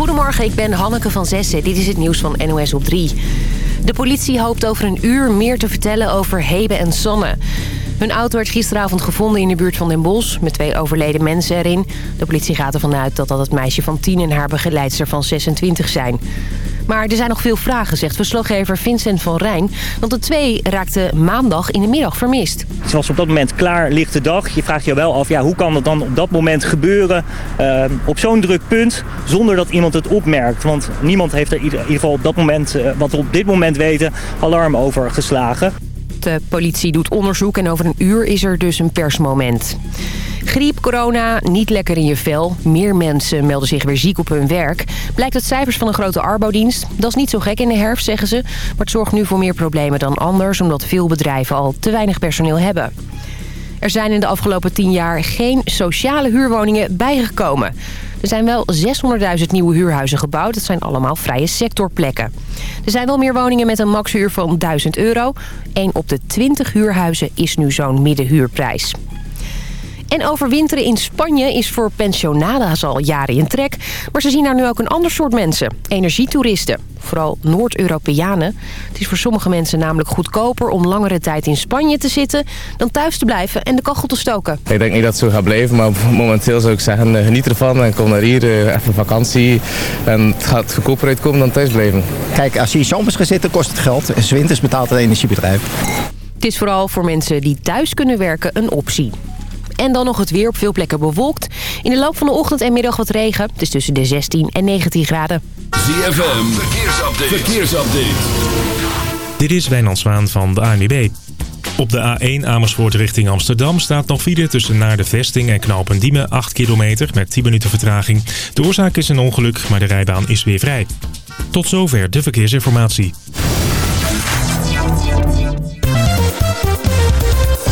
Goedemorgen, ik ben Hanneke van Zessen. Dit is het nieuws van NOS op 3. De politie hoopt over een uur meer te vertellen over Hebe en Sanne. Hun auto werd gisteravond gevonden in de buurt van Den Bosch... met twee overleden mensen erin. De politie gaat ervan uit dat dat het meisje van 10 en haar begeleidster van 26 zijn. Maar er zijn nog veel vragen, zegt verslaggever Vincent van Rijn. Want de twee raakten maandag in de middag vermist. Het was op dat moment klaar lichte dag. Je vraagt je wel af, ja, hoe kan dat dan op dat moment gebeuren... Uh, op zo'n druk punt, zonder dat iemand het opmerkt. Want niemand heeft er in ieder geval op dat moment, uh, wat we op dit moment weten, alarm over geslagen. De politie doet onderzoek en over een uur is er dus een persmoment. Griep, corona, niet lekker in je vel. Meer mensen melden zich weer ziek op hun werk. Blijkt uit cijfers van een grote arbodienst. Dat is niet zo gek in de herfst, zeggen ze. Maar het zorgt nu voor meer problemen dan anders... omdat veel bedrijven al te weinig personeel hebben. Er zijn in de afgelopen tien jaar geen sociale huurwoningen bijgekomen. Er zijn wel 600.000 nieuwe huurhuizen gebouwd. Dat zijn allemaal vrije sectorplekken. Er zijn wel meer woningen met een maxhuur van 1000 euro. 1 op de 20 huurhuizen is nu zo'n middenhuurprijs. En overwinteren in Spanje is voor pensionada's al jaren in trek. Maar ze zien daar nu ook een ander soort mensen. Energietoeristen. Vooral Noord-Europeanen. Het is voor sommige mensen namelijk goedkoper om langere tijd in Spanje te zitten... dan thuis te blijven en de kachel te stoken. Ik denk niet dat het zo gaat blijven, maar momenteel zou ik zeggen... Eh, geniet ervan en kom naar hier, eh, even vakantie. En het gaat goedkoper uitkomen dan thuis blijven. Kijk, als je in zomers gaat zitten kost het geld. En winters betaalt het energiebedrijf. Het is vooral voor mensen die thuis kunnen werken een optie. En dan nog het weer op veel plekken bewolkt. In de loop van de ochtend en middag wat regen. Het is tussen de 16 en 19 graden. ZFM, verkeersupdate. verkeersupdate. Dit is Wijnand Zwaan van de ANWB. Op de A1 Amersfoort richting Amsterdam staat nog file tussen naar de vesting en Knaalpendiemen 8 kilometer met 10 minuten vertraging. De oorzaak is een ongeluk, maar de rijbaan is weer vrij. Tot zover de verkeersinformatie.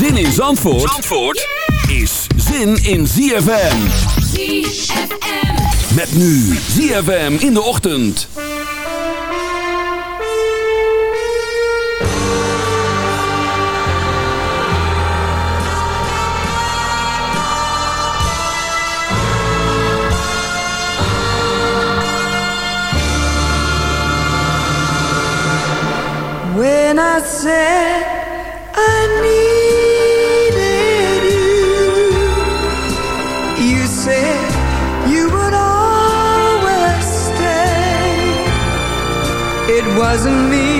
Zin in Zandvoort, Zandvoort is zin in ZFM. ZFM. Met nu ZFM in de ochtend. When I said I wasn't me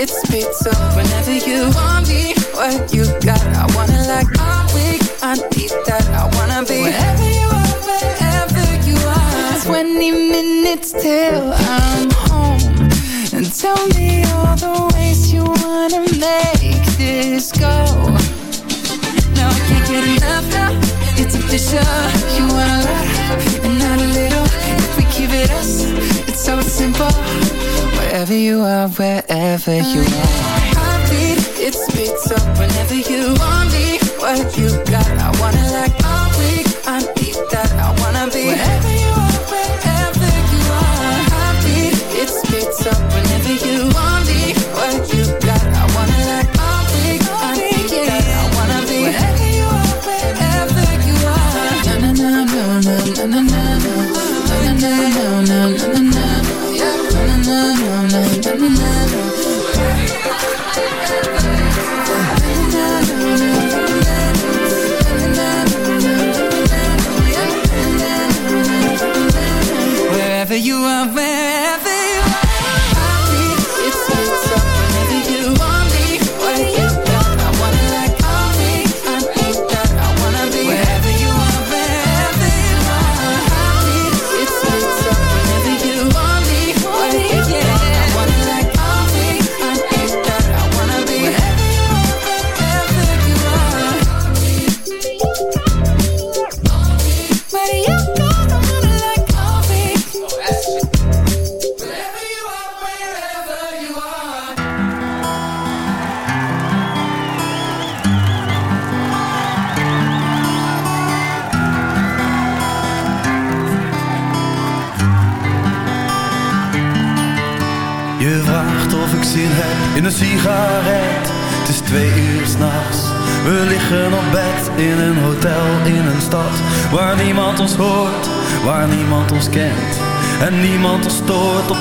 Heartbeat, it speeds whenever you want me. What you got, I wanna like. I'm weak, I need that. I wanna be wherever you are, wherever you are. 20 minutes till I'm home. And tell me all the ways you wanna make this go. No, I can't get enough now. It's official. You want a lot and not a little. If we keep it us, it's so simple. Wherever you are, wherever you are. Heartbeat, it speeds up whenever you want me. What you got, I wanna like.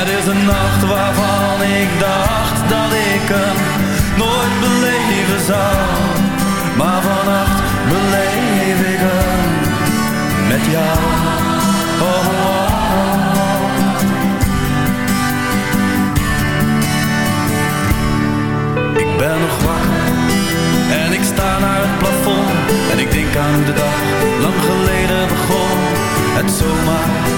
Het is een nacht waarvan ik dacht dat ik hem nooit beleven zou. Maar vannacht beleef ik hem met jou. Ik ben nog wakker en ik sta naar het plafond en ik denk aan de dag lang geleden begon. Het zomaar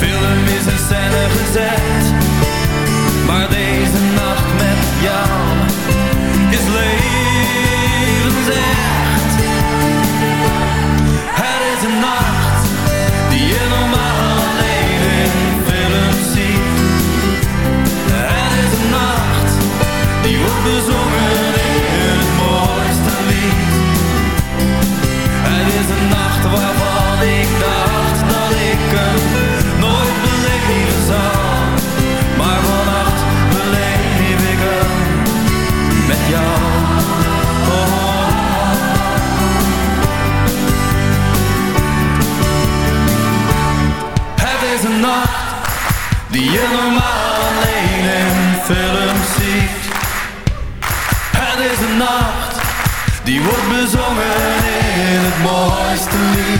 film is in scène gezet. Die je normaal alleen in films ziet. Het is een nacht die wordt bezongen in het mooiste lied.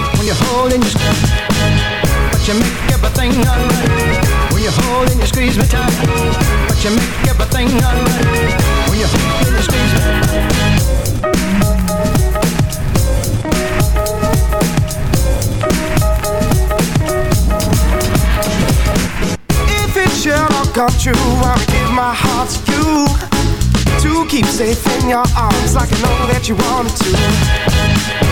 when you hold and you squeeze. But you make everything alright when you hold and you squeeze me tight. But you make everything alright when you hold and you squeeze me. If it should all come true, I'll give my heart to you. To keep safe in your arms like I know that you wanted to.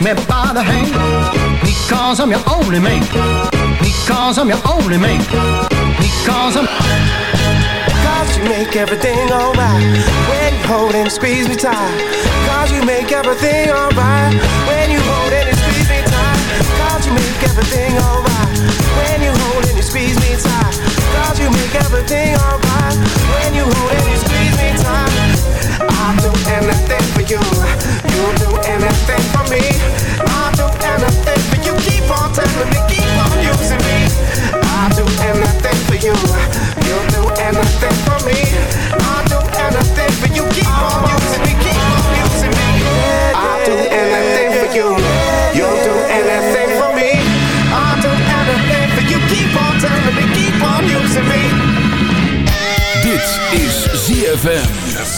Me by the hand because I'm your only man. Because I'm your only man. Because I'm. Cause you make everything alright When you hold and squeeze me tight. Cause you make everything alright When you hold and squeeze me tight. Cause you make everything alright When you hold and squeeze me tight. Cause you make everything alright When you hold and squeeze me tight. I'll do anything for you. You'll do anything for me. I'll do anything for you. Keep on telling me, keep on using me I'll do anything for you. You'll do anything for me. I'll do anything for you. Keep on using me, keep on using me. I'll do anything for you. You'll do anything for me. I'll do anything for you. Keep on telling me, keep on using me. Dit is ZFM.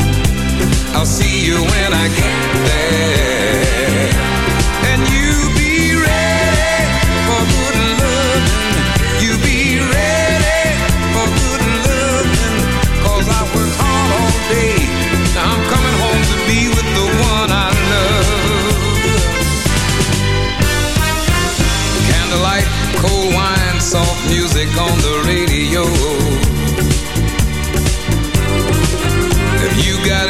I'll see you when I get there. And you be ready for good loving. You be ready for good loving. Cause I worked hard all day. Now I'm coming home to be with the one I love. Candlelight, cold wine, soft music on the radio. Have you got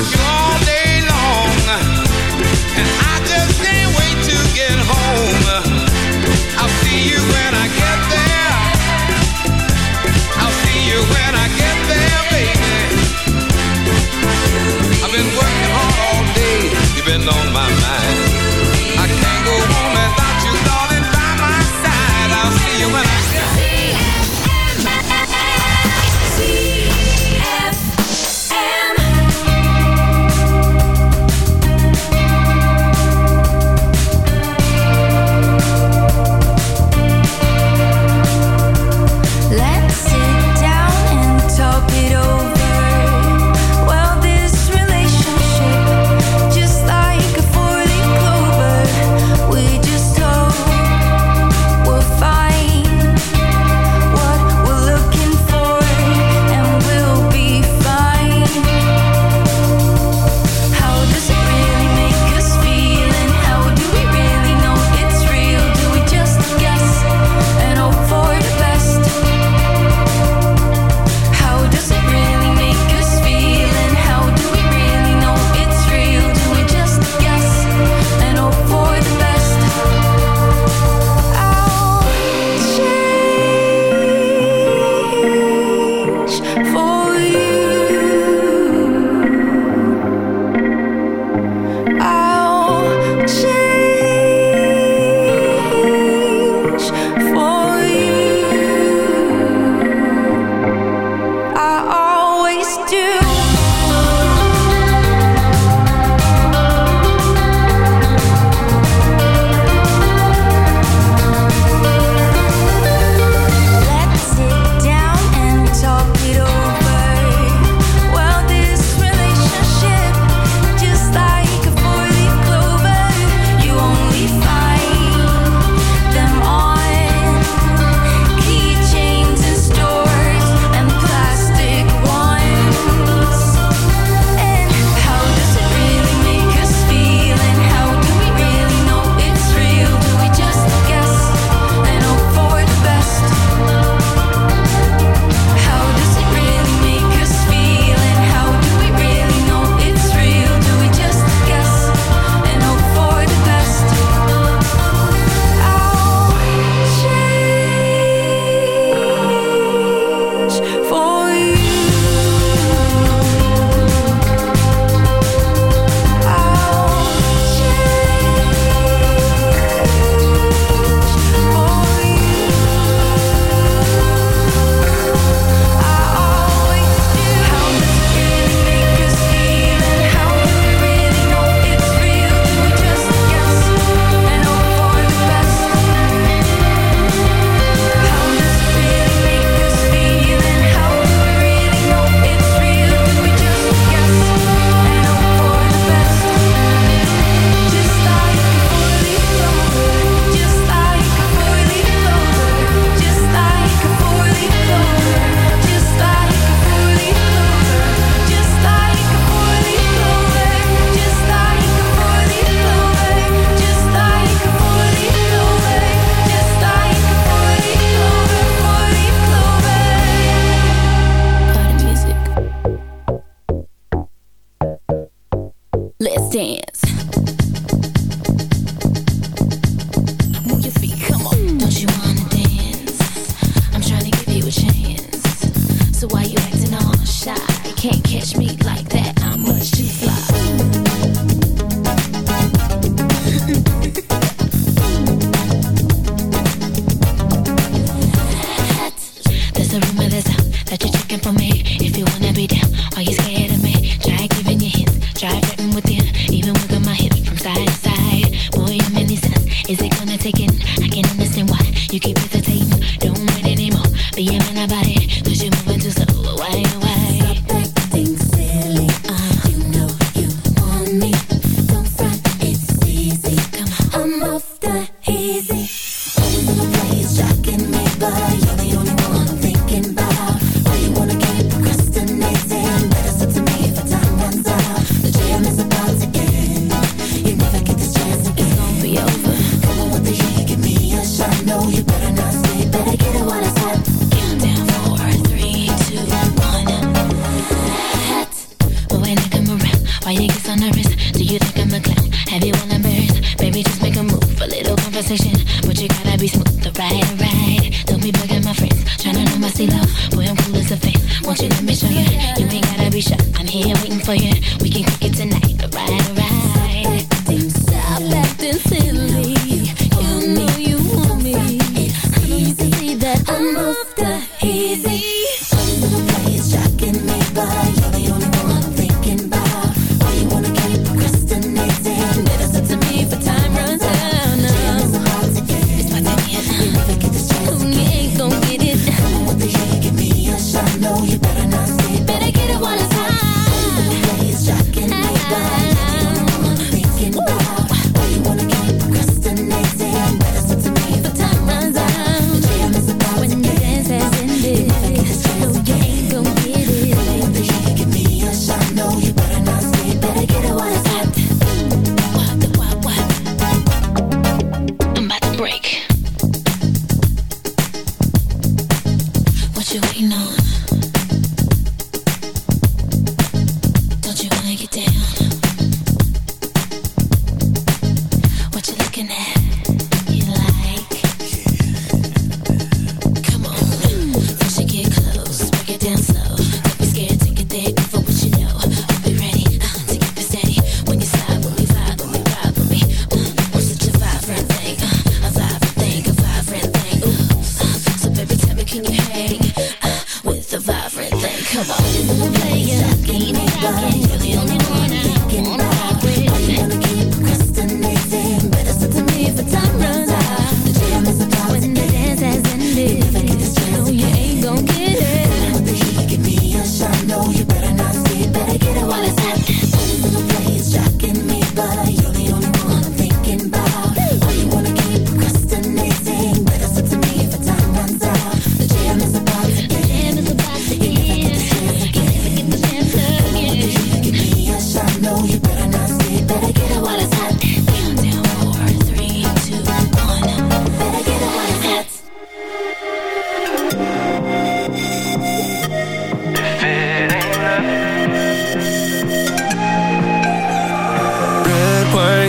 your dance.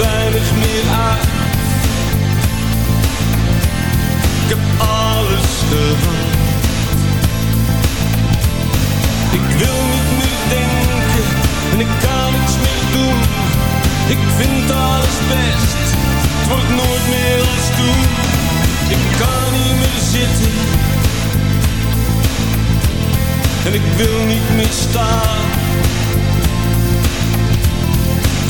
Weinig meer uit. Ik heb alles gehad. Ik wil niet meer denken en ik kan niets meer doen. Ik vind alles best, het wordt nooit meer als toen. Ik kan niet meer zitten en ik wil niet meer staan.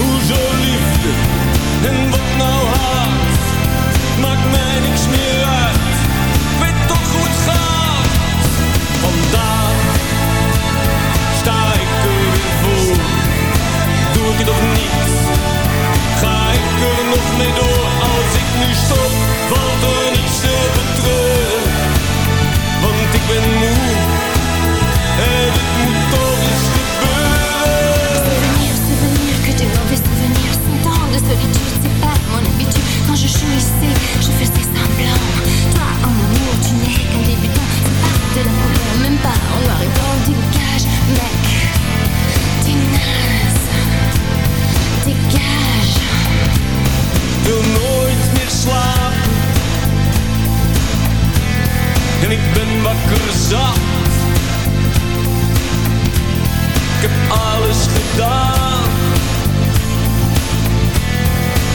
Hoezo liefde en wat nou haat? Maakt mij niks meer uit. Weet toch hoe het gaat. Vandaag sta ik er weer voor. Doe ik het of niet? Ga ik er nog mee door? Als ik nu stop, valt er niets te betreuren. Want ik ben moe je jouissais, je faisais semblant Toi, en amour, tu n'es qu'un débutant C'est pas de la couleur, même pas en noir et blanc Dégage, mec, t'es naze Dégage wil nooit meer slapen. En ik ben wakker zat. Ik heb alles gedaan.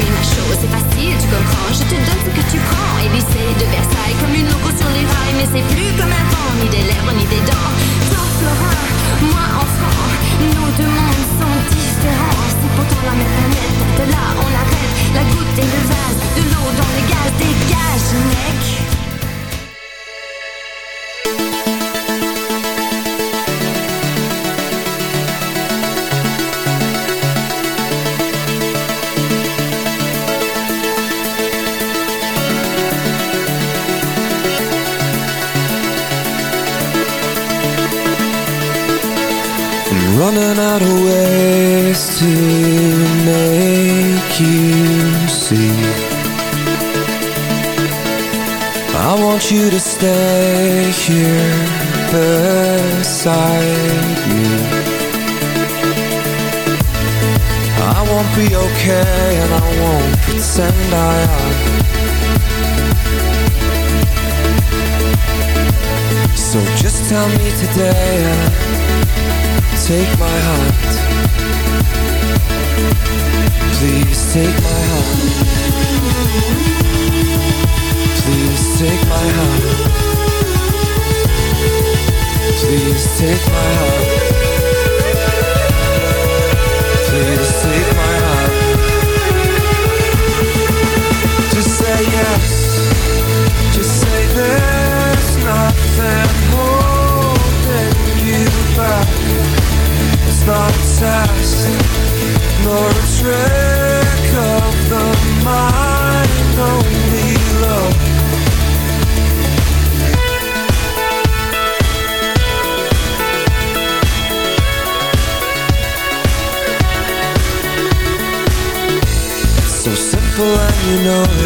chose, c'est facile, tu comprends. Je te donne ce que tu prends. Élysée de Versailles, comme une loco sur les rails. Mais c'est plus comme un vent, ni des lèvres, ni des dents.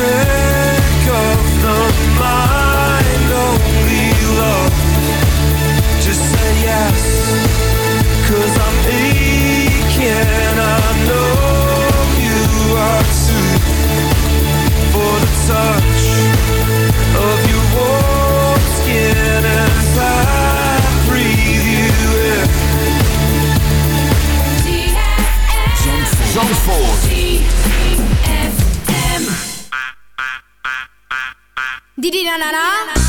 Trick of the mind, only love. Just say yes, cause I'm aching, I know you are too. For the touch of your warm skin as I breathe you in. Zandvoort. Didi na na na.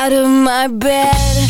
Out of my bed.